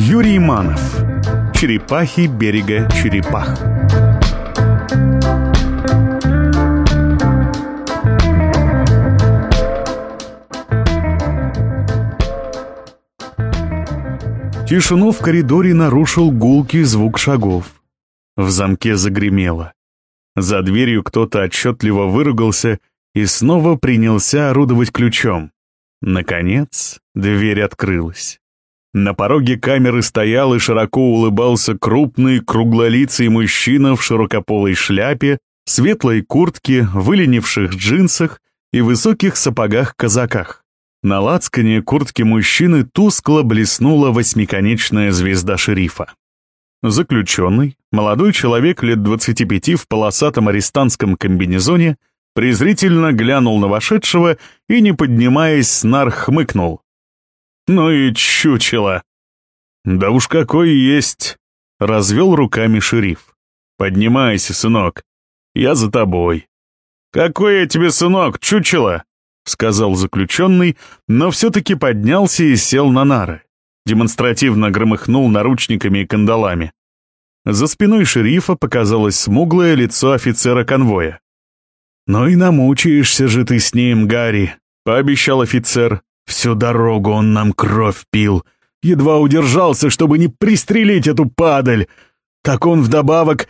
Юрий Манов. Черепахи берега черепах. Тишину в коридоре нарушил гулкий звук шагов. В замке загремело. За дверью кто-то отчетливо выругался и снова принялся орудовать ключом. Наконец, дверь открылась. На пороге камеры стоял и широко улыбался крупный, круглолицый мужчина в широкополой шляпе, светлой куртке, выленивших джинсах и высоких сапогах-казаках. На лацкане куртки мужчины тускло блеснула восьмиконечная звезда шерифа. Заключенный, молодой человек лет 25 в полосатом арестантском комбинезоне, презрительно глянул на вошедшего и, не поднимаясь, снар хмыкнул. «Ну и чучело!» «Да уж какой есть!» — развел руками шериф. «Поднимайся, сынок, я за тобой». «Какой я тебе сынок, чучело?» — сказал заключенный, но все-таки поднялся и сел на нары. Демонстративно громыхнул наручниками и кандалами. За спиной шерифа показалось смуглое лицо офицера конвоя. «Ну и намучаешься же ты с ним, Гарри», — пообещал офицер. «Всю дорогу он нам кровь пил. Едва удержался, чтобы не пристрелить эту падаль. Так он вдобавок...»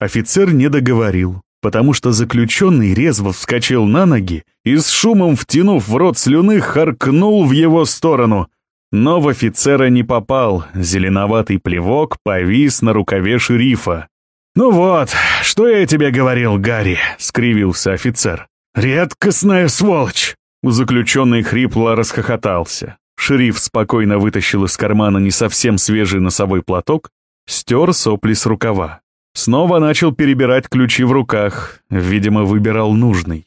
Офицер не договорил, потому что заключенный резво вскочил на ноги и с шумом втянув в рот слюны, харкнул в его сторону. Но в офицера не попал, зеленоватый плевок повис на рукаве шерифа. «Ну вот, что я тебе говорил, Гарри?» — скривился офицер. «Редкостная сволочь!» Заключенный хрипло расхохотался. Шериф спокойно вытащил из кармана не совсем свежий носовой платок, стер сопли с рукава. Снова начал перебирать ключи в руках, видимо, выбирал нужный.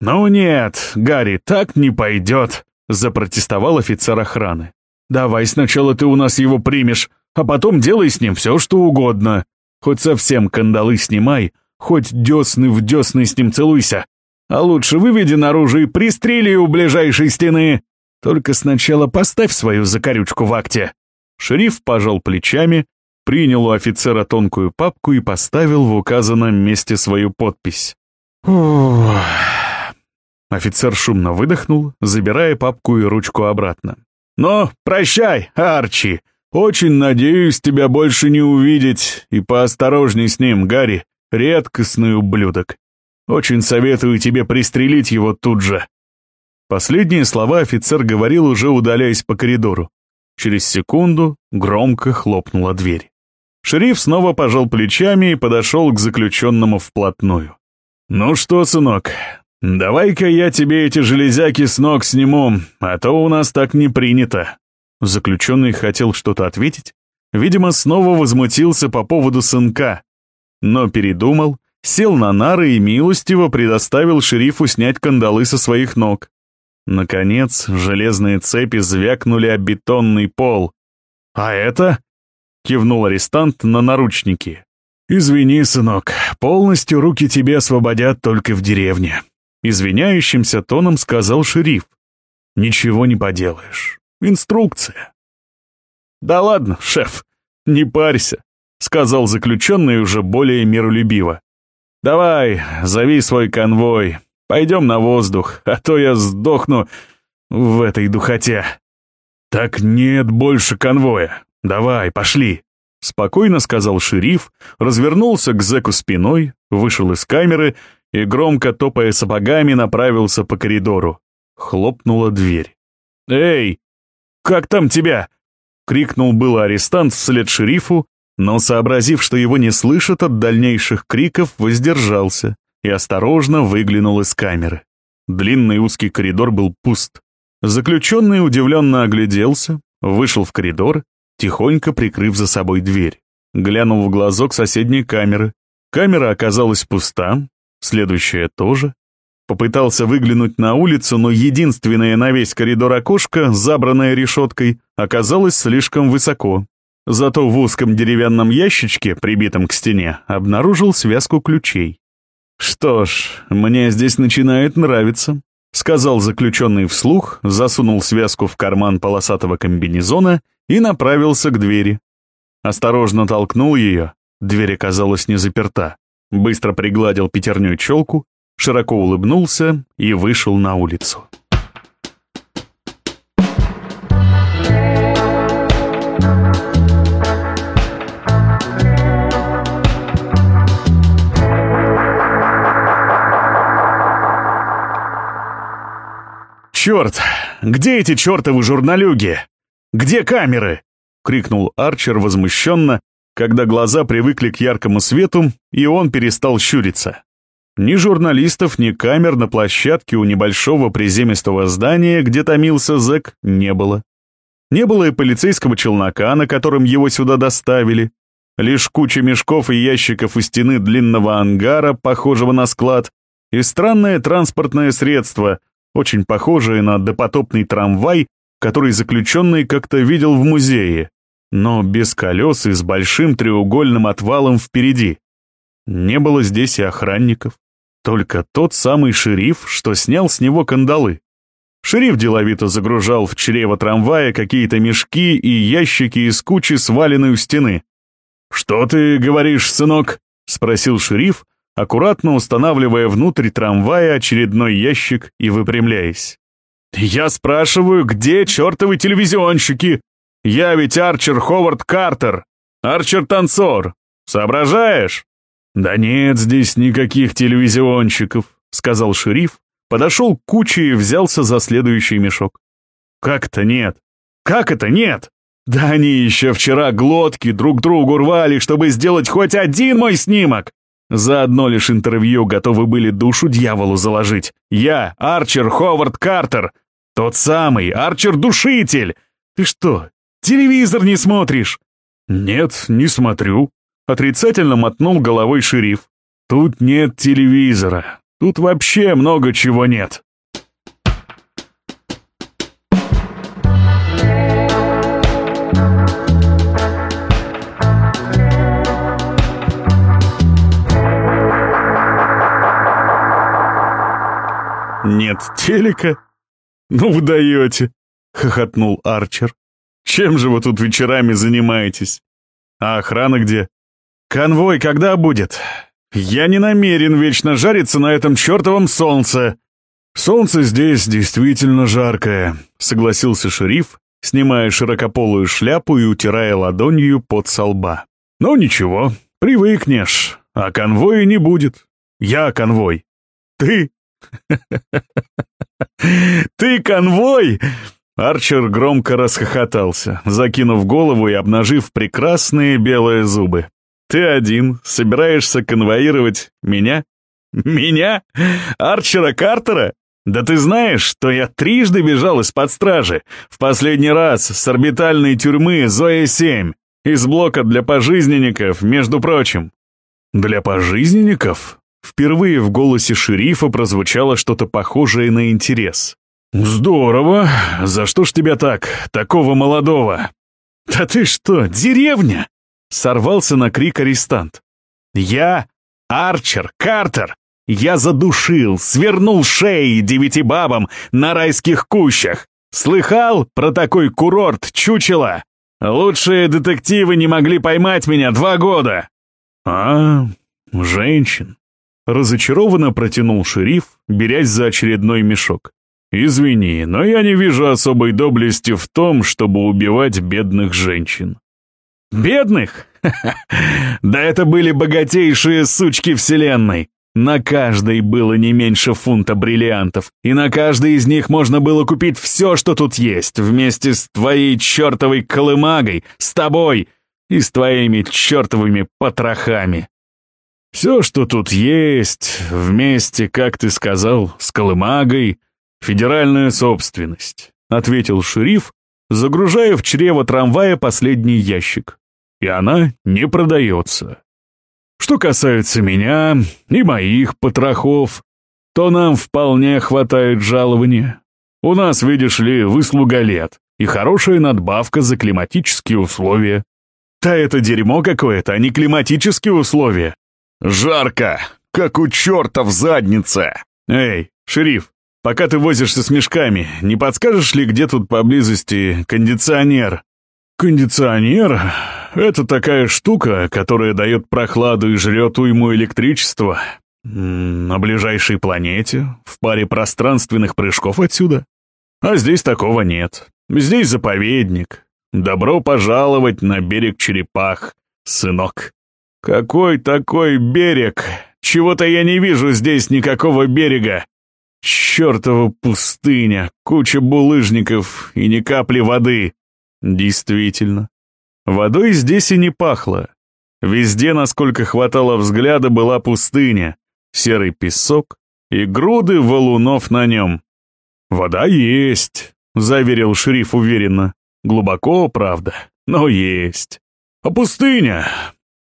«Ну нет, Гарри, так не пойдет», — запротестовал офицер охраны. «Давай сначала ты у нас его примешь, а потом делай с ним все, что угодно. Хоть совсем кандалы снимай, хоть десны в десны с ним целуйся. А лучше выведи наружу и пристрели у ближайшей стены. Только сначала поставь свою закорючку в акте». Шериф пожал плечами, принял у офицера тонкую папку и поставил в указанном месте свою подпись. Ох. Офицер шумно выдохнул, забирая папку и ручку обратно. «Ну, прощай, Арчи!» «Очень надеюсь тебя больше не увидеть, и поосторожней с ним, Гарри, редкостный ублюдок. Очень советую тебе пристрелить его тут же». Последние слова офицер говорил, уже удаляясь по коридору. Через секунду громко хлопнула дверь. Шериф снова пожал плечами и подошел к заключенному вплотную. «Ну что, сынок, давай-ка я тебе эти железяки с ног сниму, а то у нас так не принято». Заключенный хотел что-то ответить, видимо, снова возмутился по поводу сынка, но передумал, сел на нары и милостиво предоставил шерифу снять кандалы со своих ног. Наконец, железные цепи звякнули о бетонный пол. «А это?» — кивнул арестант на наручники. «Извини, сынок, полностью руки тебе освободят только в деревне», — извиняющимся тоном сказал шериф. «Ничего не поделаешь. Инструкция. «Да ладно, шеф, не парься», — сказал заключенный уже более миролюбиво. «Давай, зови свой конвой, пойдем на воздух, а то я сдохну в этой духоте». «Так нет больше конвоя. Давай, пошли», — спокойно сказал шериф, развернулся к зэку спиной, вышел из камеры и, громко топая сапогами, направился по коридору. Хлопнула дверь. «Эй, как там тебя?» — крикнул было арестант вслед шерифу, но, сообразив, что его не слышат от дальнейших криков, воздержался и осторожно выглянул из камеры. Длинный узкий коридор был пуст. Заключенный удивленно огляделся, вышел в коридор, тихонько прикрыв за собой дверь. Глянул в глазок соседней камеры. Камера оказалась пуста, следующая тоже. Попытался выглянуть на улицу, но единственное на весь коридор окошко, забранное решеткой, оказалось слишком высоко. Зато в узком деревянном ящичке, прибитом к стене, обнаружил связку ключей. «Что ж, мне здесь начинает нравиться», — сказал заключенный вслух, засунул связку в карман полосатого комбинезона и направился к двери. Осторожно толкнул ее, дверь оказалась не заперта. Быстро пригладил пятерней челку, широко улыбнулся и вышел на улицу. «Черт! Где эти чертовы журналюги? Где камеры?» — крикнул Арчер возмущенно, когда глаза привыкли к яркому свету, и он перестал щуриться. Ни журналистов, ни камер на площадке у небольшого приземистого здания, где томился зэк, не было. Не было и полицейского челнока, на котором его сюда доставили. Лишь куча мешков и ящиков у стены длинного ангара, похожего на склад, и странное транспортное средство, очень похожее на допотопный трамвай, который заключенный как-то видел в музее, но без колес и с большим треугольным отвалом впереди. Не было здесь и охранников, только тот самый шериф, что снял с него кандалы. Шериф деловито загружал в чрево трамвая какие-то мешки и ящики из кучи, сваленной у стены. «Что ты говоришь, сынок?» — спросил шериф, аккуратно устанавливая внутрь трамвая очередной ящик и выпрямляясь. «Я спрашиваю, где чертовы телевизионщики? Я ведь Арчер Ховард Картер, Арчер-танцор. Соображаешь?» «Да нет здесь никаких телевизионщиков», — сказал шериф, подошел к куче и взялся за следующий мешок. «Как это нет? Как это нет? Да они еще вчера глотки друг другу рвали, чтобы сделать хоть один мой снимок. За одно лишь интервью готовы были душу дьяволу заложить. Я, Арчер Ховард Картер, тот самый Арчер-душитель. Ты что, телевизор не смотришь? Нет, не смотрю. Отрицательно мотнул головой шериф. Тут нет телевизора. Тут вообще много чего нет. «Нет телека? Ну вы даете!» — хохотнул Арчер. «Чем же вы тут вечерами занимаетесь? А охрана где? Конвой когда будет? Я не намерен вечно жариться на этом чертовом солнце!» «Солнце здесь действительно жаркое», — согласился шериф, снимая широкополую шляпу и утирая ладонью под со лба. «Ну ничего, привыкнешь, а конвоя не будет. Я конвой. Ты «Ты конвой!» Арчер громко расхохотался, закинув голову и обнажив прекрасные белые зубы. «Ты один собираешься конвоировать меня? Меня? Арчера Картера? Да ты знаешь, что я трижды бежал из-под стражи. В последний раз с орбитальной тюрьмы Зоя-7. Из блока для пожизненников, между прочим». «Для пожизненников?» Впервые в голосе шерифа прозвучало что-то похожее на интерес. «Здорово! За что ж тебя так, такого молодого?» «Да ты что, деревня?» — сорвался на крик арестант. «Я Арчер Картер! Я задушил, свернул шеи девяти бабам на райских кущах! Слыхал про такой курорт, чучело? Лучшие детективы не могли поймать меня два года!» «А, женщин!» Разочарованно протянул шериф, берясь за очередной мешок. «Извини, но я не вижу особой доблести в том, чтобы убивать бедных женщин». «Бедных? Да это были богатейшие сучки вселенной. На каждой было не меньше фунта бриллиантов, и на каждой из них можно было купить все, что тут есть, вместе с твоей чертовой колымагой, с тобой и с твоими чертовыми потрохами. Все, что тут есть, вместе, как ты сказал, с колымагой, федеральная собственность, ответил шериф, загружая в чрево трамвая последний ящик. И она не продается. Что касается меня и моих потрохов, то нам вполне хватает жалования. У нас, видишь ли, выслуга лет и хорошая надбавка за климатические условия. Да это дерьмо какое-то, а не климатические условия. «Жарко, как у черта в заднице!» «Эй, шериф, пока ты возишься с мешками, не подскажешь ли, где тут поблизости кондиционер?» кондиционер — это такая штука, которая дает прохладу и жрет уйму электричества. На ближайшей планете, в паре пространственных прыжков отсюда. А здесь такого нет. Здесь заповедник. Добро пожаловать на берег черепах, сынок. Какой такой берег? Чего-то я не вижу здесь никакого берега. Чёртова пустыня, куча булыжников и ни капли воды. Действительно. Водой здесь и не пахло. Везде, насколько хватало взгляда, была пустыня, серый песок и груды валунов на нем. «Вода есть», — заверил шериф уверенно. «Глубоко, правда, но есть. А пустыня?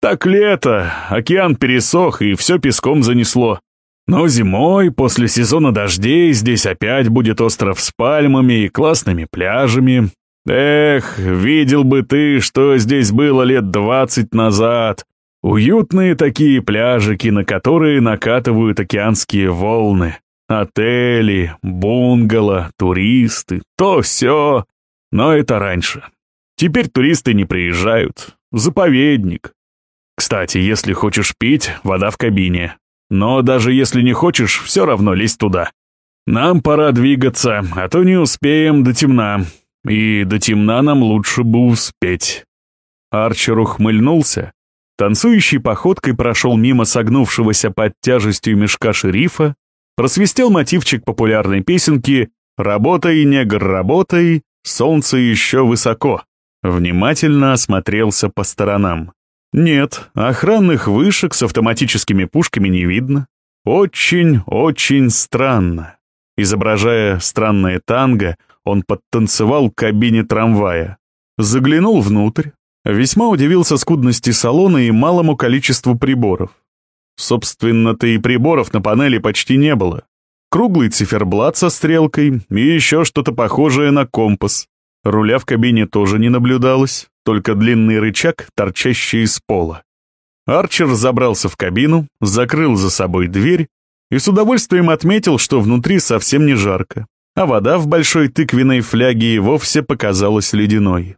Так лето, океан пересох и все песком занесло. Но зимой, после сезона дождей, здесь опять будет остров с пальмами и классными пляжами. Эх, видел бы ты, что здесь было лет двадцать назад. Уютные такие пляжики, на которые накатывают океанские волны. Отели, бунгало, туристы, то все. Но это раньше. Теперь туристы не приезжают. Заповедник. Кстати, если хочешь пить, вода в кабине. Но даже если не хочешь, все равно лезь туда. Нам пора двигаться, а то не успеем до темна. И до темна нам лучше бы успеть. Арчер ухмыльнулся. Танцующей походкой прошел мимо согнувшегося под тяжестью мешка шерифа, просвистел мотивчик популярной песенки «Работай, негр, работай, солнце еще высоко». Внимательно осмотрелся по сторонам. Нет, охранных вышек с автоматическими пушками не видно. Очень-очень странно. Изображая странное танго, он подтанцевал к кабине трамвая. Заглянул внутрь, весьма удивился скудности салона и малому количеству приборов. Собственно-то и приборов на панели почти не было. Круглый циферблат со стрелкой и еще что-то похожее на компас. Руля в кабине тоже не наблюдалось только длинный рычаг, торчащий из пола. Арчер забрался в кабину, закрыл за собой дверь и с удовольствием отметил, что внутри совсем не жарко, а вода в большой тыквенной фляге и вовсе показалась ледяной.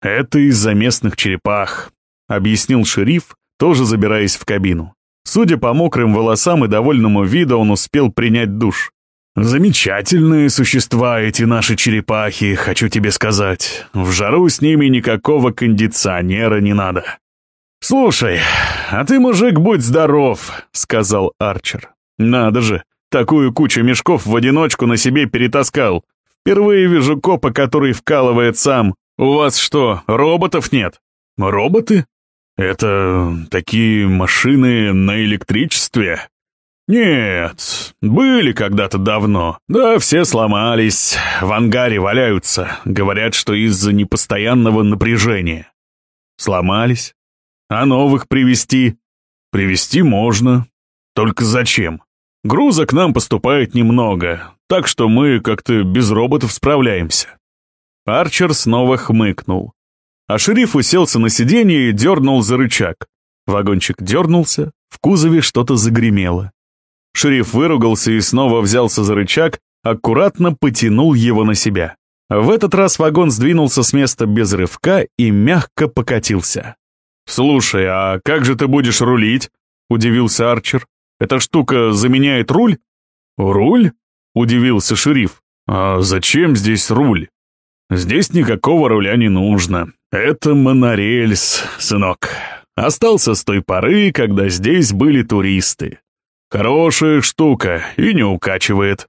«Это из-за местных черепах», — объяснил шериф, тоже забираясь в кабину. Судя по мокрым волосам и довольному виду, он успел принять душ. «Замечательные существа эти наши черепахи, хочу тебе сказать. В жару с ними никакого кондиционера не надо». «Слушай, а ты, мужик, будь здоров», — сказал Арчер. «Надо же, такую кучу мешков в одиночку на себе перетаскал. Впервые вижу копа, который вкалывает сам. У вас что, роботов нет?» «Роботы? Это такие машины на электричестве?» «Нет, были когда-то давно. Да, все сломались, в ангаре валяются. Говорят, что из-за непостоянного напряжения. Сломались? А новых привезти? Привезти можно. Только зачем? Груза к нам поступает немного, так что мы как-то без роботов справляемся». Арчер снова хмыкнул. А шериф уселся на сиденье и дернул за рычаг. Вагончик дернулся, в кузове что-то загремело. Шериф выругался и снова взялся за рычаг, аккуратно потянул его на себя. В этот раз вагон сдвинулся с места без рывка и мягко покатился. «Слушай, а как же ты будешь рулить?» — удивился Арчер. «Эта штука заменяет руль?» «Руль?» — удивился шериф. «А зачем здесь руль?» «Здесь никакого руля не нужно. Это монорельс, сынок. Остался с той поры, когда здесь были туристы. Хорошая штука и не укачивает.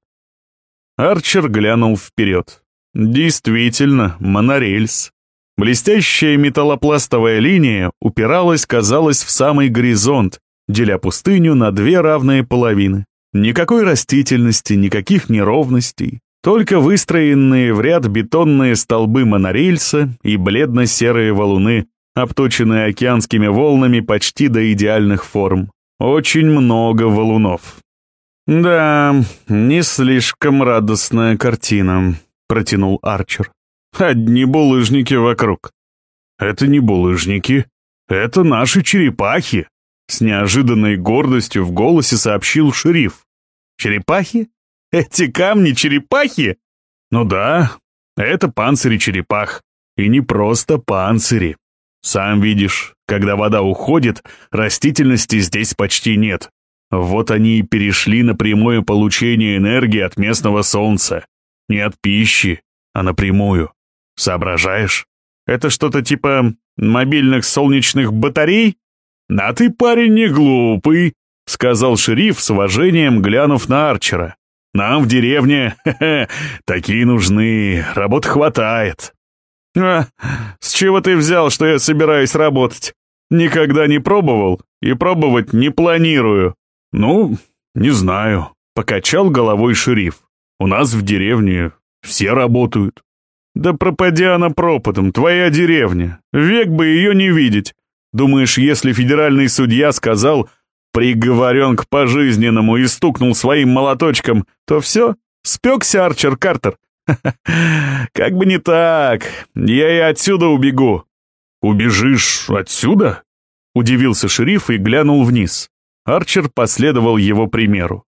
Арчер глянул вперед. Действительно, монорельс. Блестящая металлопластовая линия упиралась, казалось, в самый горизонт, деля пустыню на две равные половины. Никакой растительности, никаких неровностей, только выстроенные в ряд бетонные столбы монорельса и бледно-серые валуны, обточенные океанскими волнами почти до идеальных форм. Очень много валунов. «Да, не слишком радостная картина», — протянул Арчер. «Одни булыжники вокруг». «Это не булыжники, это наши черепахи», — с неожиданной гордостью в голосе сообщил шериф. «Черепахи? Эти камни черепахи?» «Ну да, это панцири черепах. И не просто панцири. Сам видишь, когда вода уходит, растительности здесь почти нет. Вот они и перешли на прямое получение энергии от местного солнца. Не от пищи, а напрямую. Соображаешь? Это что-то типа мобильных солнечных батарей? А ты, парень, не глупый, сказал шериф с уважением, глянув на Арчера. Нам в деревне такие нужны, работы хватает. А, с чего ты взял, что я собираюсь работать? Никогда не пробовал и пробовать не планирую. Ну, не знаю, покачал головой шериф. У нас в деревне все работают. Да пропади она пропадом, твоя деревня. Век бы ее не видеть. Думаешь, если федеральный судья сказал «приговорен к пожизненному» и стукнул своим молоточком, то все, спекся Арчер Картер. Как бы не так, я и отсюда убегу. Убежишь отсюда? Удивился шериф и глянул вниз. Арчер последовал его примеру.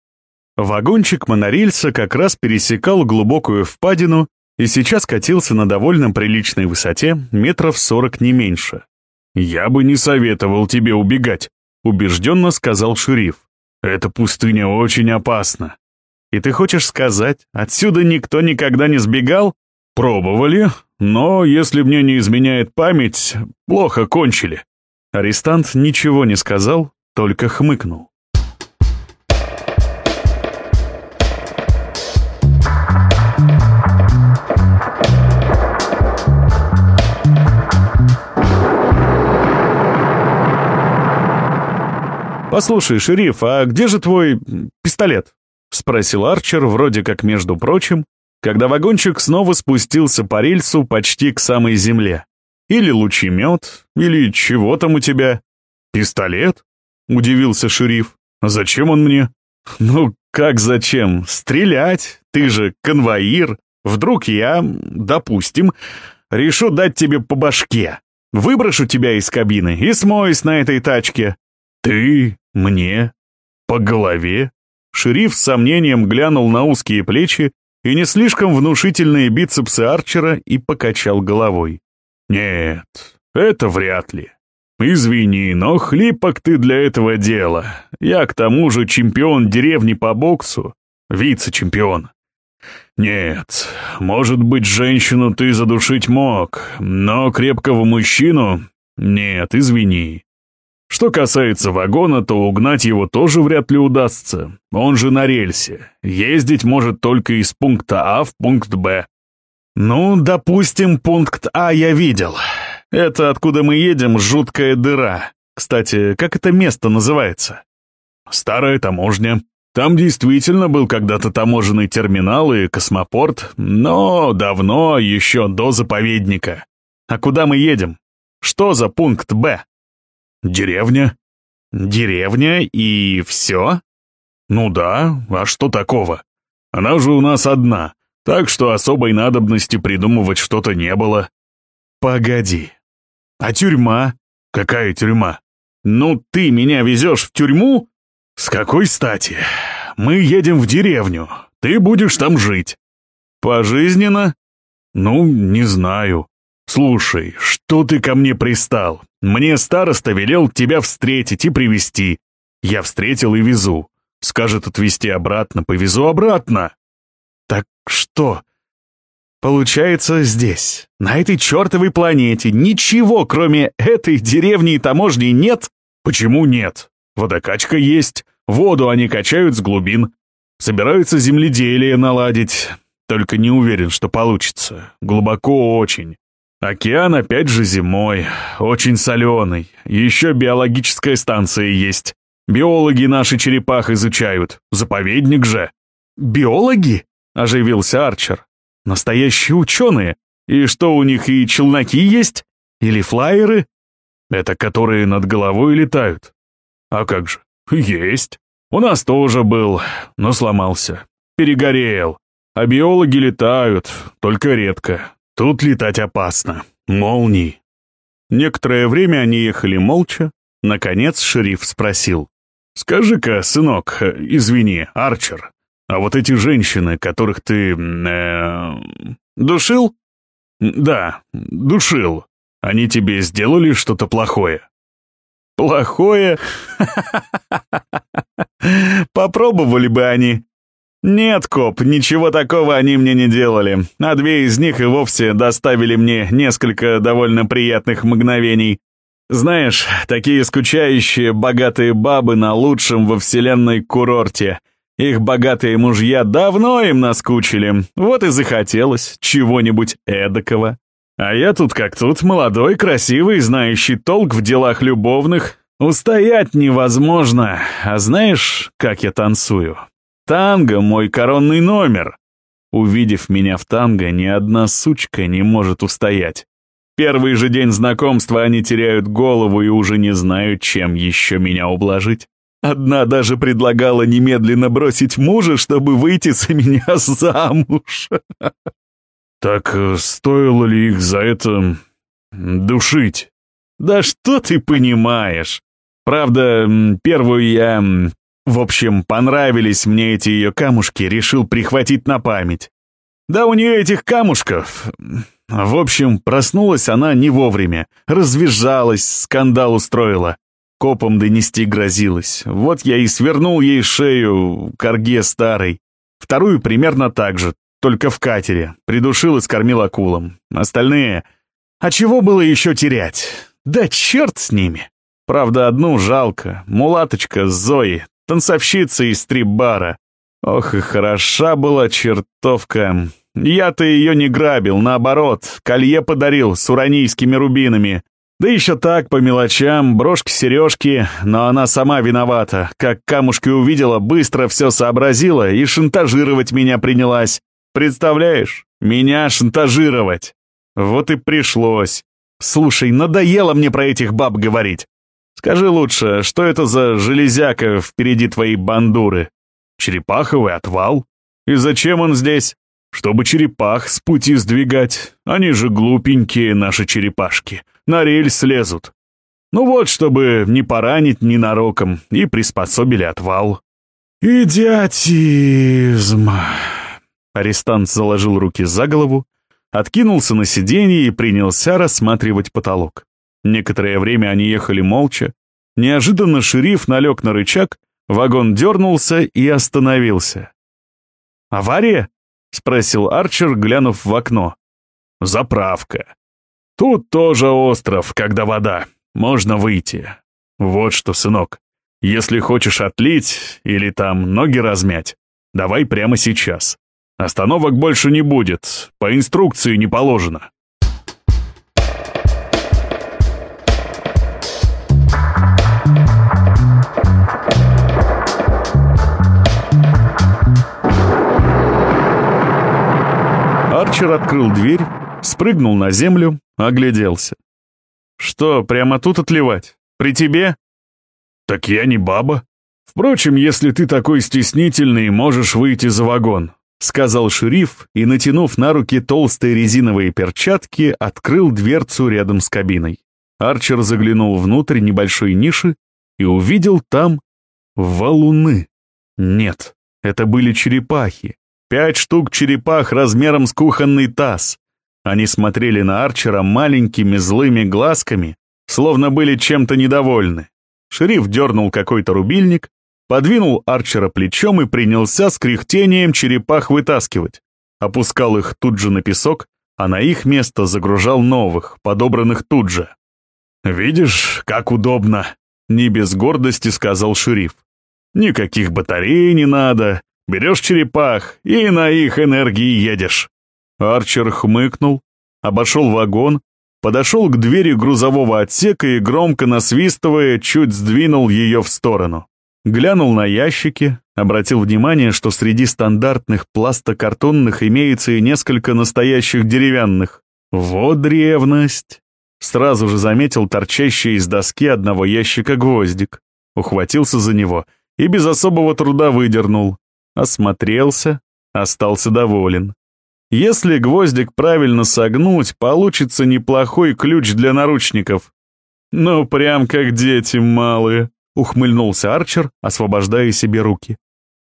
Вагончик монорельса как раз пересекал глубокую впадину и сейчас катился на довольно приличной высоте, метров сорок не меньше. «Я бы не советовал тебе убегать», — убежденно сказал шериф. «Эта пустыня очень опасна». «И ты хочешь сказать, отсюда никто никогда не сбегал?» «Пробовали, но, если мне не изменяет память, плохо кончили». Арестант ничего не сказал, только хмыкнул. «Послушай, шериф, а где же твой пистолет?» — спросил Арчер, вроде как между прочим, когда вагончик снова спустился по рельсу почти к самой земле. «Или лучемет, или чего там у тебя?» «Пистолет?» — удивился шериф. «Зачем он мне?» «Ну, как зачем? Стрелять? Ты же конвоир. Вдруг я, допустим, решу дать тебе по башке. Выброшу тебя из кабины и смоюсь на этой тачке. Ты «Мне? По голове?» Шериф с сомнением глянул на узкие плечи и не слишком внушительные бицепсы Арчера и покачал головой. «Нет, это вряд ли. Извини, но хлипок ты для этого дела. Я к тому же чемпион деревни по боксу, вице-чемпион. Нет, может быть, женщину ты задушить мог, но крепкого мужчину... Нет, извини. Что касается вагона, то угнать его тоже вряд ли удастся. Он же на рельсе. Ездить может только из пункта А в пункт Б. Ну, допустим, пункт А я видел. Это откуда мы едем, жуткая дыра. Кстати, как это место называется? Старая таможня. Там действительно был когда-то таможенный терминал и космопорт, но давно, еще до заповедника. А куда мы едем? Что за пункт Б? Деревня? Деревня и все? Ну да, а что такого? Она же у нас одна, так что особой надобности придумывать что-то не было. Погоди. А тюрьма? Какая тюрьма? Ну ты меня везешь в тюрьму? С какой стати? Мы едем в деревню, ты будешь там жить. Пожизненно? Ну, не знаю. «Слушай, что ты ко мне пристал? Мне староста велел тебя встретить и привести. Я встретил и везу. Скажет отвезти обратно, повезу обратно». «Так что?» «Получается, здесь, на этой чертовой планете, ничего, кроме этой деревни и таможни, нет?» «Почему нет? Водокачка есть, воду они качают с глубин. Собираются земледелие наладить, только не уверен, что получится. Глубоко очень. Океан опять же зимой, очень соленый. Еще биологическая станция есть. Биологи наши черепах изучают. Заповедник же. Биологи? Оживился Арчер. Настоящие ученые. И что у них и челноки есть? Или флайеры? Это которые над головой летают. А как же? Есть. У нас тоже был, но сломался. Перегорел. А биологи летают, только редко. Тут летать опасно. Молнии. Некоторое время они ехали молча. Наконец шериф спросил. «Скажи-ка, сынок, извини, Арчер, а вот эти женщины, которых ты... Э, душил?» Да, душил. Они тебе сделали что-то плохое? Плохое? Попробовали бы они. Нет, коп, ничего такого они мне не делали, а две из них и вовсе доставили мне несколько довольно приятных мгновений. Знаешь, такие скучающие богатые бабы на лучшем во вселенной курорте. Их богатые мужья давно им наскучили, вот и захотелось чего-нибудь эдакого. А я тут как тут, молодой, красивый, знающий толк в делах любовных. Устоять невозможно. А знаешь, как я танцую? Танго — мой коронный номер. Увидев меня в танго, ни одна сучка не может устоять. Первый же день знакомства они теряют голову и уже не знают, чем еще меня ублажить. Одна даже предлагала немедленно бросить мужа, чтобы выйти за меня замуж. Так э, стоило ли их за это душить? Да что ты понимаешь? Правда, первую я... В общем, понравились мне эти ее камушки, решил прихватить на память. Да у нее этих камушков... В общем, проснулась она не вовремя, развизжалась, скандал устроила. Копом донести грозилась. Вот я и свернул ей шею, корге старой. Вторую примерно так же, только в катере. Придушил и скормил акулам. Остальные... А чего было еще терять? Да черт с ними! Правда, одну жалко. Мулаточка Зои, танцовщица из стрип-бара. Ох и хороша была чертовка. Я-то ее не грабил, наоборот, колье подарил с уранийскими рубинами. Да еще так, по мелочам, брошки-сережки, но она сама виновата. Как камушки увидела, быстро все сообразила и шантажировать меня принялась. Представляешь, меня шантажировать. Вот и пришлось. Слушай, надоело мне про этих баб говорить. Скажи лучше, что это за железяка впереди твоей бандуры? Черепаховый отвал? И зачем он здесь? Чтобы черепах с пути сдвигать. Они же глупенькие, наши черепашки. На рельс лезут. Ну вот, чтобы не поранить ненароком, и приспособили отвал. «Идиотизм!» Арестант заложил руки за голову, откинулся на сиденье и принялся рассматривать потолок. Некоторое время они ехали молча. Неожиданно шериф налег на рычаг, вагон дернулся и остановился. «Авария?» — спросил Арчер, глянув в окно. «Заправка. Тут тоже остров, когда вода. Можно выйти. Вот что, сынок, если хочешь отлить или там ноги размять, давай прямо сейчас. Остановок больше не будет, по инструкции не положено». Арчер открыл дверь, спрыгнул на землю, огляделся. «Что, прямо тут отливать? При тебе?» «Так я не баба. Впрочем, если ты такой стеснительный, можешь выйти за вагон», — сказал шериф и, натянув на руки толстые резиновые перчатки, открыл дверцу рядом с кабиной. Арчер заглянул внутрь небольшой ниши и увидел там валуны. Нет, это были черепахи, Пять штук черепах размером с кухонный таз. Они смотрели на Арчера маленькими злыми глазками, словно были чем-то недовольны. Шериф дернул какой-то рубильник, подвинул Арчера плечом и принялся с кряхтением черепах вытаскивать. Опускал их тут же на песок, а на их место загружал новых, подобранных тут же. «Видишь, как удобно!» — не без гордости сказал шериф. «Никаких батарей не надо, Берешь черепах и на их энергии едешь». Арчер хмыкнул, обошел вагон, подошел к двери грузового отсека и, громко насвистывая, чуть сдвинул ее в сторону. Глянул на ящики, обратил внимание, что среди стандартных пластокартонных имеется и несколько настоящих деревянных. Вот древность! Сразу же заметил торчащий из доски одного ящика гвоздик. Ухватился за него и без особого труда выдернул осмотрелся, остался доволен. Если гвоздик правильно согнуть, получится неплохой ключ для наручников. «Ну, прям как дети малые», — ухмыльнулся Арчер, освобождая себе руки.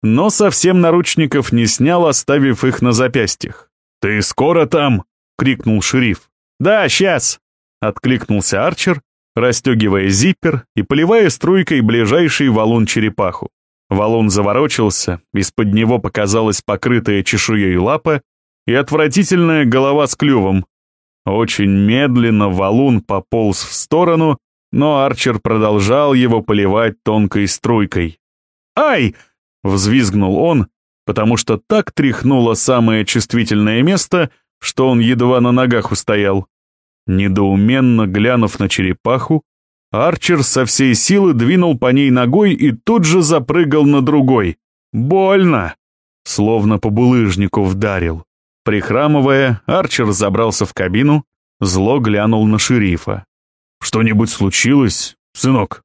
Но совсем наручников не снял, оставив их на запястьях. «Ты скоро там?» — крикнул шериф. «Да, сейчас!» — откликнулся Арчер, расстегивая зиппер и поливая струйкой ближайший валун черепаху. Валун заворочился, из-под него показалась покрытая чешуей лапа и отвратительная голова с клювом. Очень медленно валун пополз в сторону, но Арчер продолжал его поливать тонкой струйкой. «Ай!» — взвизгнул он, потому что так тряхнуло самое чувствительное место, что он едва на ногах устоял. Недоуменно глянув на черепаху, Арчер со всей силы двинул по ней ногой и тут же запрыгал на другой. Больно! Словно по булыжнику вдарил. Прихрамывая, Арчер забрался в кабину, зло глянул на шерифа. «Что-нибудь случилось, сынок?»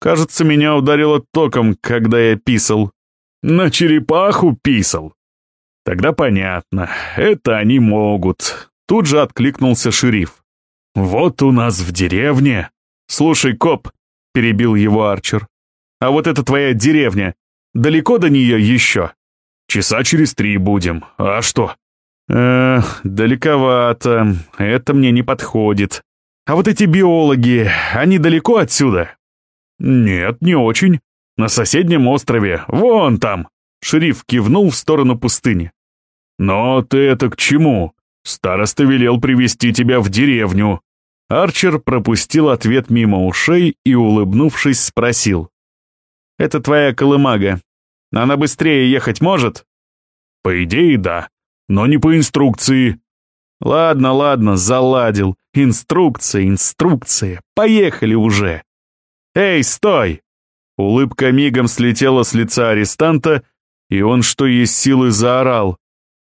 «Кажется, меня ударило током, когда я писал». «На черепаху писал?» «Тогда понятно, это они могут». Тут же откликнулся шериф. «Вот у нас в деревне...» «Слушай, коп», — перебил его Арчер, «а вот это твоя деревня. Далеко до нее еще?» «Часа через три будем. А что?» «Эх, далековато. Это мне не подходит. А вот эти биологи, они далеко отсюда?» «Нет, не очень. На соседнем острове. Вон там!» Шериф кивнул в сторону пустыни. «Но ты это к чему? Староста велел привести тебя в деревню». Арчер пропустил ответ мимо ушей и, улыбнувшись, спросил. «Это твоя колымага. Она быстрее ехать может?» «По идее, да но не по инструкции». «Ладно, ладно, заладил. Инструкция, инструкция. Поехали уже!» «Эй, стой!» Улыбка мигом слетела с лица арестанта, и он, что есть силы, заорал.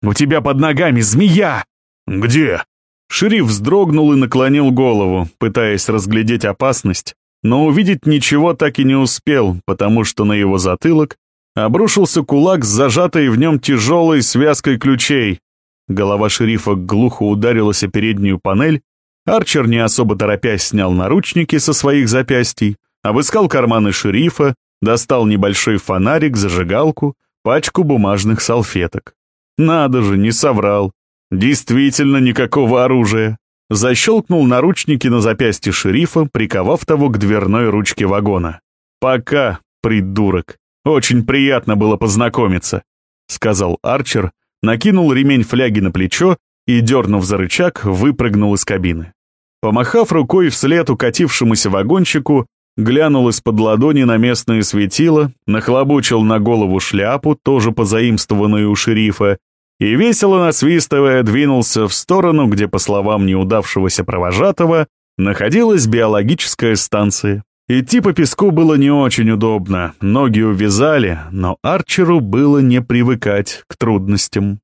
«У тебя под ногами змея!» «Где?» Шериф вздрогнул и наклонил голову, пытаясь разглядеть опасность, но увидеть ничего так и не успел, потому что на его затылок Обрушился кулак с зажатой в нем тяжелой связкой ключей. Голова шерифа глухо ударилась о переднюю панель. Арчер, не особо торопясь, снял наручники со своих запястий, обыскал карманы шерифа, достал небольшой фонарик, зажигалку, пачку бумажных салфеток. Надо же, не соврал. Действительно никакого оружия. Защелкнул наручники на запястье шерифа, приковав того к дверной ручке вагона. «Пока, придурок!» «Очень приятно было познакомиться», — сказал Арчер, накинул ремень фляги на плечо и, дернув за рычаг, выпрыгнул из кабины. Помахав рукой вслед укатившемуся вагончику, глянул из-под ладони на местное светило, нахлобучил на голову шляпу, тоже позаимствованную у шерифа, и, весело насвистывая, двинулся в сторону, где, по словам неудавшегося провожатого, находилась биологическая станция. Идти по песку было не очень удобно, ноги увязали, но Арчеру было не привыкать к трудностям.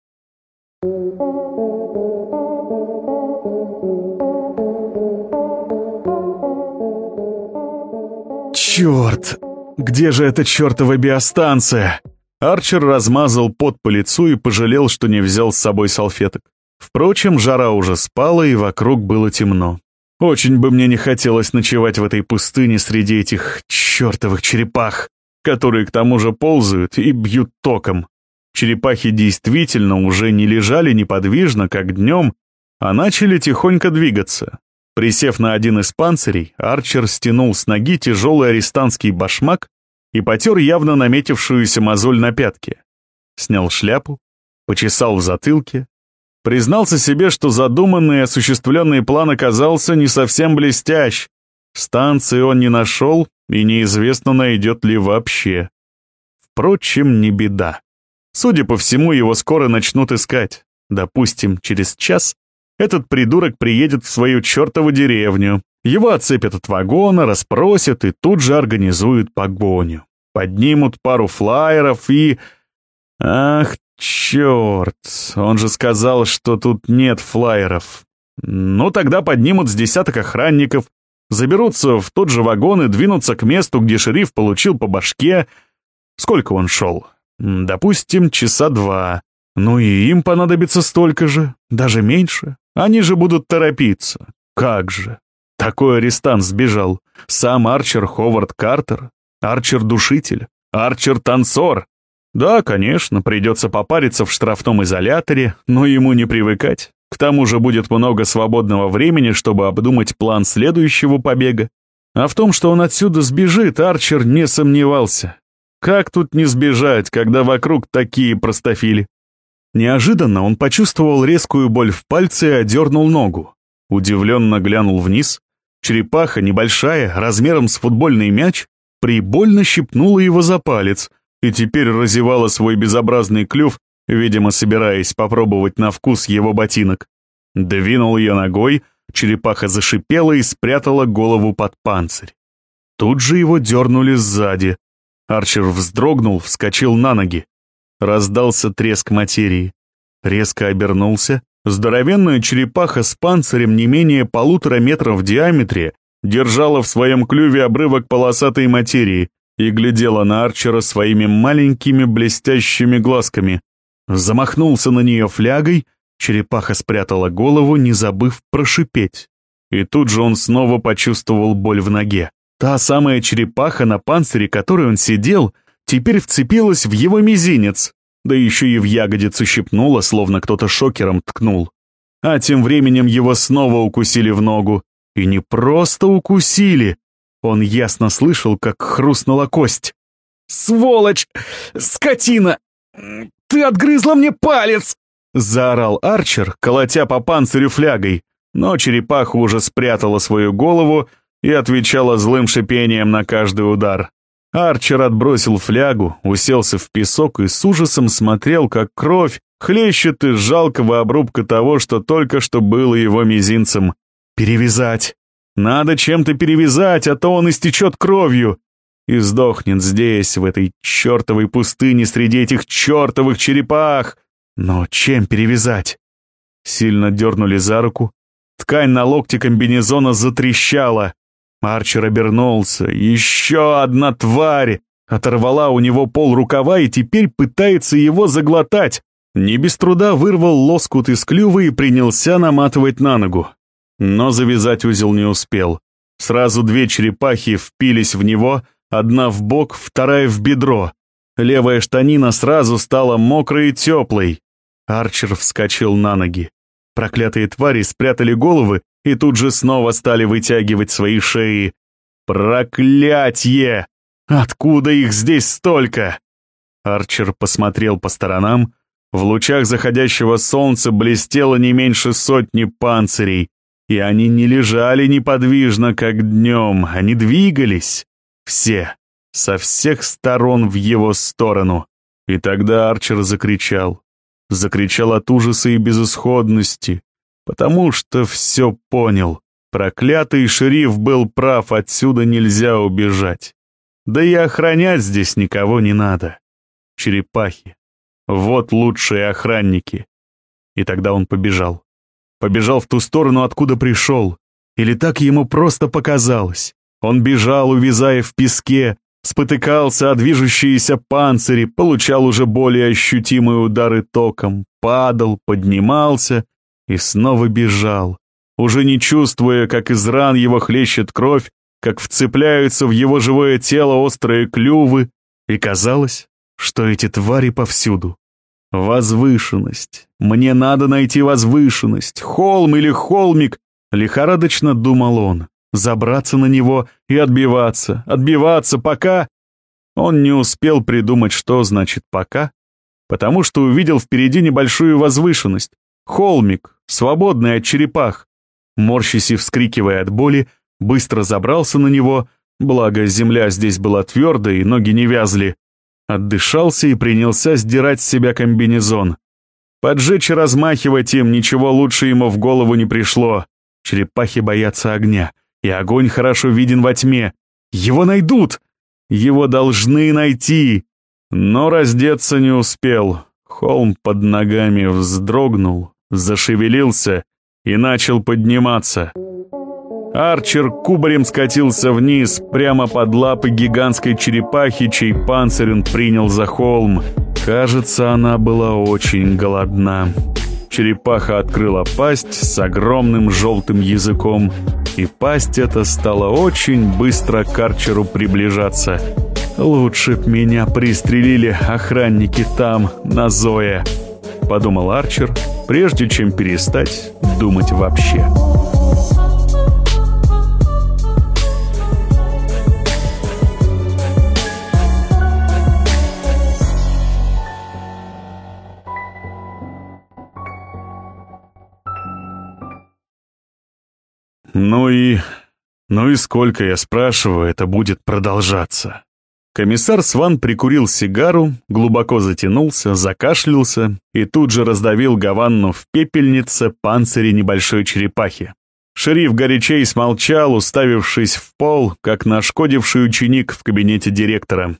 «Черт! Где же эта чертова биостанция?» Арчер размазал пот по лицу и пожалел, что не взял с собой салфеток. Впрочем, жара уже спала, и вокруг было темно. Очень бы мне не хотелось ночевать в этой пустыне среди этих чертовых черепах, которые к тому же ползают и бьют током. Черепахи действительно уже не лежали неподвижно, как днем, а начали тихонько двигаться. Присев на один из панцирей, Арчер стянул с ноги тяжелый арестантский башмак и потер явно наметившуюся мозоль на пятке. Снял шляпу, почесал в затылке, Признался себе, что задуманный и осуществленный план оказался не совсем блестящ. Станции он не нашел, и неизвестно, найдет ли вообще. Впрочем, не беда. Судя по всему, его скоро начнут искать. Допустим, через час этот придурок приедет в свою чертову деревню. Его отцепят от вагона, расспросят и тут же организуют погоню. Поднимут пару флайеров и... Ах Черт, он же сказал, что тут нет флайеров. Ну, тогда поднимут с десяток охранников, заберутся в тот же вагон и двинутся к месту, где шериф получил по башке. Сколько он шел? Допустим, часа два. Ну и им понадобится столько же, даже меньше. Они же будут торопиться. Как же? Такой арестант сбежал. Сам Арчер Ховард Картер, Арчер-душитель, Арчер-танцор, да, конечно, придется попариться в штрафном изоляторе, но ему не привыкать. К тому же будет много свободного времени, чтобы обдумать план следующего побега. А в том, что он отсюда сбежит, Арчер не сомневался. Как тут не сбежать, когда вокруг такие простофили? Неожиданно он почувствовал резкую боль в пальце и одернул ногу. Удивленно глянул вниз. Черепаха, небольшая, размером с футбольный мяч, прибольно щипнула его за палец и теперь разевала свой безобразный клюв, видимо, собираясь попробовать на вкус его ботинок. Двинул ее ногой, черепаха зашипела и спрятала голову под панцирь. Тут же его дернули сзади. Арчер вздрогнул, вскочил на ноги. Раздался треск материи. Резко обернулся. Здоровенная черепаха с панцирем не менее полутора метров в диаметре держала в своем клюве обрывок полосатой материи и глядела на Арчера своими маленькими блестящими глазками. Замахнулся на нее флягой, черепаха спрятала голову, не забыв прошипеть. И тут же он снова почувствовал боль в ноге. Та самая черепаха, на панцире которой он сидел, теперь вцепилась в его мизинец, да еще и в ягодицу щипнула, словно кто-то шокером ткнул. А тем временем его снова укусили в ногу. И не просто укусили. Он ясно слышал, как хрустнула кость. «Сволочь! Скотина! Ты отгрызла мне палец!» Заорал Арчер, колотя по панцирю флягой, но черепаха уже спрятала свою голову и отвечала злым шипением на каждый удар. Арчер отбросил флягу, уселся в песок и с ужасом смотрел, как кровь хлещет из жалкого обрубка того, что только что было его мизинцем. «Перевязать! Надо чем-то перевязать, а то он истечет кровью!» И сдохнет здесь, в этой чертовой пустыне, среди этих чертовых черепах. Но чем перевязать? Сильно дернули за руку. Ткань на локте комбинезона затрещала. Арчер обернулся. Еще одна тварь! Оторвала у него пол рукава и теперь пытается его заглотать. Не без труда вырвал лоскут из клюва и принялся наматывать на ногу. Но завязать узел не успел. Сразу две черепахи впились в него, одна в бок, вторая в бедро. Левая штанина сразу стала мокрой и теплой. Арчер вскочил на ноги. Проклятые твари спрятали головы и тут же снова стали вытягивать свои шеи. Проклятье! Откуда их здесь столько? Арчер посмотрел по сторонам. В лучах заходящего солнца блестело не меньше сотни панцирей, и они не лежали неподвижно, как днем, они двигались. Все, со всех сторон в его сторону. И тогда Арчер закричал. Закричал от ужаса и безысходности, потому что все понял. Проклятый шериф был прав, отсюда нельзя убежать. Да и охранять здесь никого не надо. Черепахи. Вот лучшие охранники. И тогда он побежал. Побежал в ту сторону, откуда пришел. Или так ему просто показалось. Он бежал, увязая в песке, спотыкался о движущиеся панцири, получал уже более ощутимые удары током, падал, поднимался и снова бежал, уже не чувствуя, как из ран его хлещет кровь, как вцепляются в его живое тело острые клювы, и казалось, что эти твари повсюду. Возвышенность. Мне надо найти возвышенность. Холм или холмик, лихорадочно думал он. Забраться на него и отбиваться, отбиваться, пока... Он не успел придумать, что значит «пока», потому что увидел впереди небольшую возвышенность, Холмик, свободный от черепах. Морщись и вскрикивая от боли, быстро забрался на него, благо земля здесь была твердой и ноги не вязли. Отдышался и принялся сдирать с себя комбинезон. Поджечь и размахивать им ничего лучше ему в голову не пришло. Черепахи боятся огня, и огонь хорошо виден во тьме. Его найдут! Его должны найти! Но раздеться не успел. Холм под ногами вздрогнул, зашевелился и начал подниматься. Арчер кубарем скатился вниз, прямо под лапы гигантской черепахи, чей панцирь он принял за холм. Кажется, она была очень голодна. Черепаха открыла пасть с огромным желтым языком, и пасть эта стала очень быстро к Арчеру приближаться. «Лучше б меня пристрелили охранники там, на Зое», — подумал Арчер, — прежде чем перестать думать вообще. Ну и... ну и сколько, я спрашиваю, это будет продолжаться? Комиссар Сван прикурил сигару, глубоко затянулся, закашлялся и тут же раздавил Гаванну в пепельнице панцире небольшой черепахи. Шериф горячей смолчал, уставившись в пол, как нашкодивший ученик в кабинете директора.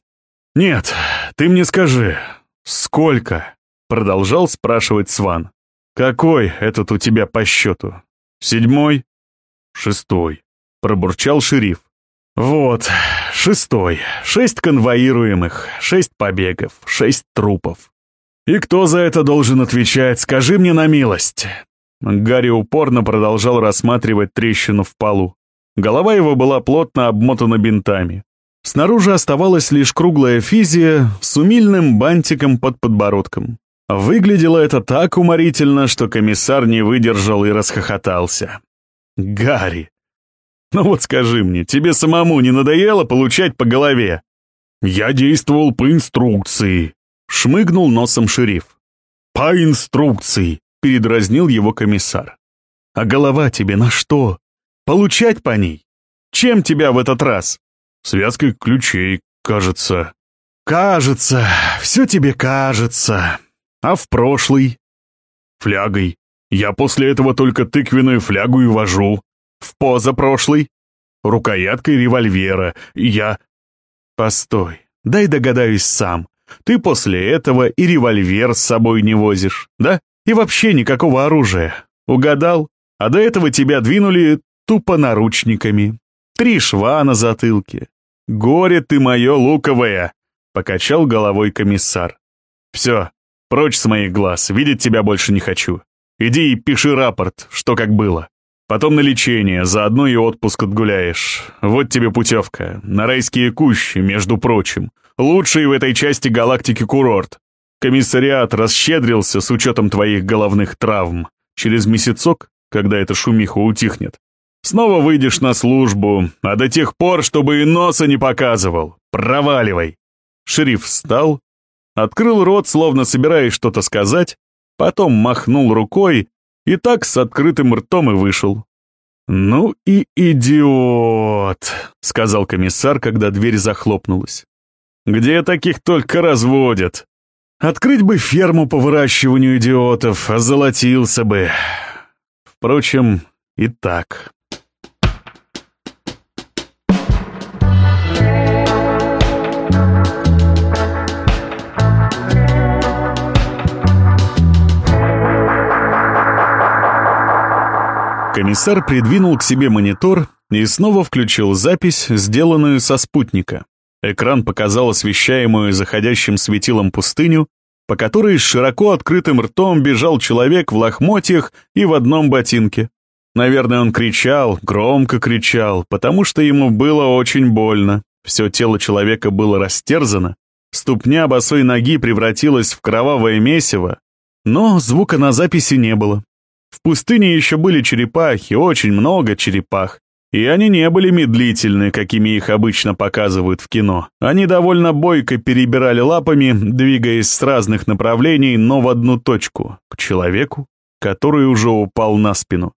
«Нет, ты мне скажи, сколько?» — продолжал спрашивать Сван. «Какой этот у тебя по счету? Седьмой?» «Шестой», — пробурчал шериф. «Вот, шестой. Шесть конвоируемых, шесть побегов, шесть трупов. И кто за это должен отвечать, скажи мне на милость?» Гарри упорно продолжал рассматривать трещину в полу. Голова его была плотно обмотана бинтами. Снаружи оставалась лишь круглая физия с умильным бантиком под подбородком. Выглядело это так уморительно, что комиссар не выдержал и расхохотался. «Гарри, ну вот скажи мне, тебе самому не надоело получать по голове?» «Я действовал по инструкции», — шмыгнул носом шериф. «По инструкции», — передразнил его комиссар. «А голова тебе на что? Получать по ней? Чем тебя в этот раз?» «Связкой ключей, кажется». «Кажется, все тебе кажется. А в прошлый?» «Флягой. Я после этого только тыквенную флягу и вожу. В позапрошлый. Рукояткой револьвера. Я... Постой, дай догадаюсь сам. Ты после этого и револьвер с собой не возишь, да? И вообще никакого оружия. Угадал? А до этого тебя двинули тупо наручниками. Три шва на затылке. Горе ты мое луковое, покачал головой комиссар. Все, прочь с моих глаз, видеть тебя больше не хочу. Иди и пиши рапорт, что как было. Потом на лечение, заодно и отпуск отгуляешь. Вот тебе путевка. На райские кущи, между прочим. Лучший в этой части галактики курорт. Комиссариат расщедрился с учетом твоих головных травм. Через месяцок, когда эта шумиха утихнет, снова выйдешь на службу, а до тех пор, чтобы и носа не показывал. Проваливай. Шериф встал, открыл рот, словно собираясь что-то сказать, потом махнул рукой и так с открытым ртом и вышел. «Ну и идиот», — сказал комиссар, когда дверь захлопнулась. «Где таких только разводят? Открыть бы ферму по выращиванию идиотов, озолотился бы. Впрочем, и так». Комиссар придвинул к себе монитор и снова включил запись, сделанную со спутника. Экран показал освещаемую заходящим светилом пустыню, по которой с широко открытым ртом бежал человек в лохмотьях и в одном ботинке. Наверное, он кричал, громко кричал, потому что ему было очень больно. Все тело человека было растерзано, ступня босой ноги превратилась в кровавое месиво, но звука на записи не было. В пустыне еще были черепахи, очень много черепах. И они не были медлительны, какими их обычно показывают в кино. Они довольно бойко перебирали лапами, двигаясь с разных направлений, но в одну точку, к человеку, который уже упал на спину.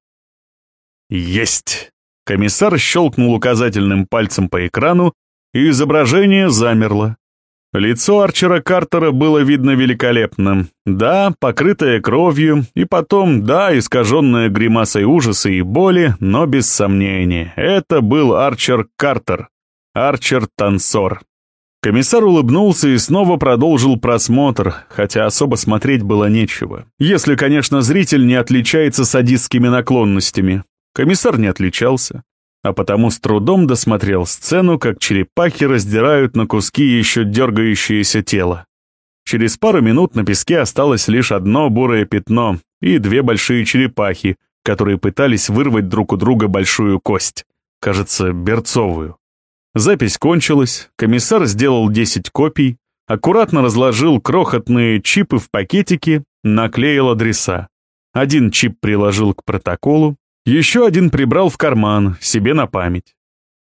«Есть!» Комиссар щелкнул указательным пальцем по экрану, и изображение замерло. Лицо Арчера Картера было видно великолепным. Да, покрытое кровью, и потом, да, искаженное гримасой ужаса и боли, но без сомнения. Это был Арчер Картер. Арчер-танцор. Комиссар улыбнулся и снова продолжил просмотр, хотя особо смотреть было нечего. Если, конечно, зритель не отличается садистскими наклонностями. Комиссар не отличался а потому с трудом досмотрел сцену, как черепахи раздирают на куски еще дергающееся тело. Через пару минут на песке осталось лишь одно бурое пятно и две большие черепахи, которые пытались вырвать друг у друга большую кость, кажется, берцовую. Запись кончилась, комиссар сделал 10 копий, аккуратно разложил крохотные чипы в пакетики, наклеил адреса. Один чип приложил к протоколу, еще один прибрал в карман, себе на память.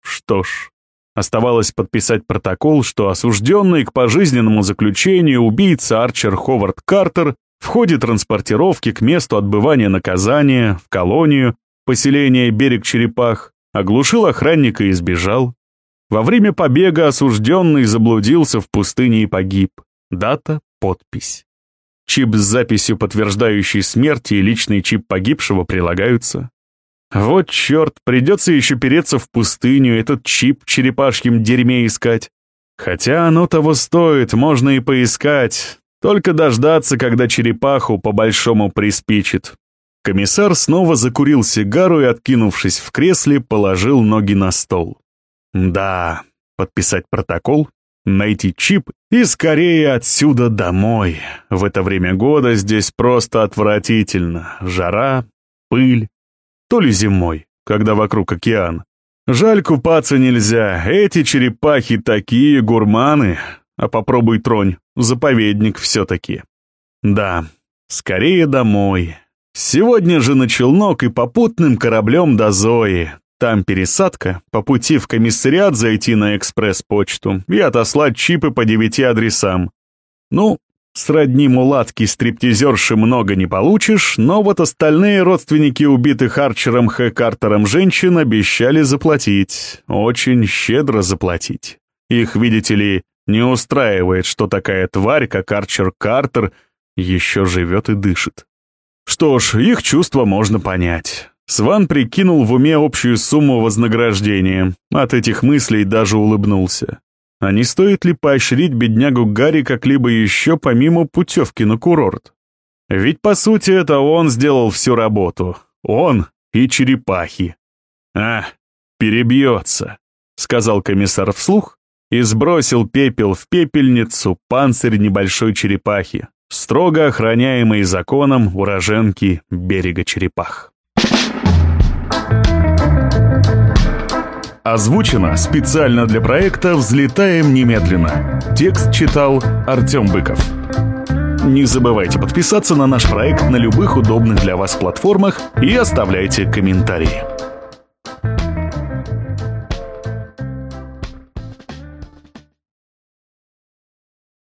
Что ж, оставалось подписать протокол, что осужденный к пожизненному заключению убийца Арчер Ховард Картер в ходе транспортировки к месту отбывания наказания, в колонию, поселение Берег Черепах, оглушил охранника и сбежал. Во время побега осужденный заблудился в пустыне и погиб. Дата, подпись. Чип с записью, подтверждающей смерть, и личный чип погибшего прилагаются. Вот черт, придется еще переться в пустыню, этот чип в черепашьем дерьме искать. Хотя оно того стоит, можно и поискать. Только дождаться, когда черепаху по-большому приспичит. Комиссар снова закурил сигару и, откинувшись в кресле, положил ноги на стол. Да, подписать протокол, найти чип и скорее отсюда домой. В это время года здесь просто отвратительно. Жара, пыль. То ли зимой, когда вокруг океан. Жаль, купаться нельзя. Эти черепахи такие гурманы. А попробуй тронь, заповедник все-таки. Да, скорее домой. Сегодня же на челнок и попутным кораблем до Зои. Там пересадка, по пути в комиссариат зайти на экспресс-почту и отослать чипы по девяти адресам. Ну, сродни мулатки стриптизерши много не получишь, но вот остальные родственники убитых Арчером Х. Картером женщин обещали заплатить, очень щедро заплатить. Их, видите ли, не устраивает, что такая тварь, как Арчер Картер, еще живет и дышит. Что ж, их чувства можно понять. Сван прикинул в уме общую сумму вознаграждения. От этих мыслей даже улыбнулся. А не стоит ли поощрить беднягу Гарри как-либо еще помимо путевки на курорт? Ведь, по сути, это он сделал всю работу. Он и черепахи. «А, перебьется», — сказал комиссар вслух и сбросил пепел в пепельницу панцирь небольшой черепахи, строго охраняемой законом уроженки берега черепах. Озвучено специально для проекта «Взлетаем немедленно». Текст читал Артем Быков. Не забывайте подписаться на наш проект на любых удобных для вас платформах и оставляйте комментарии.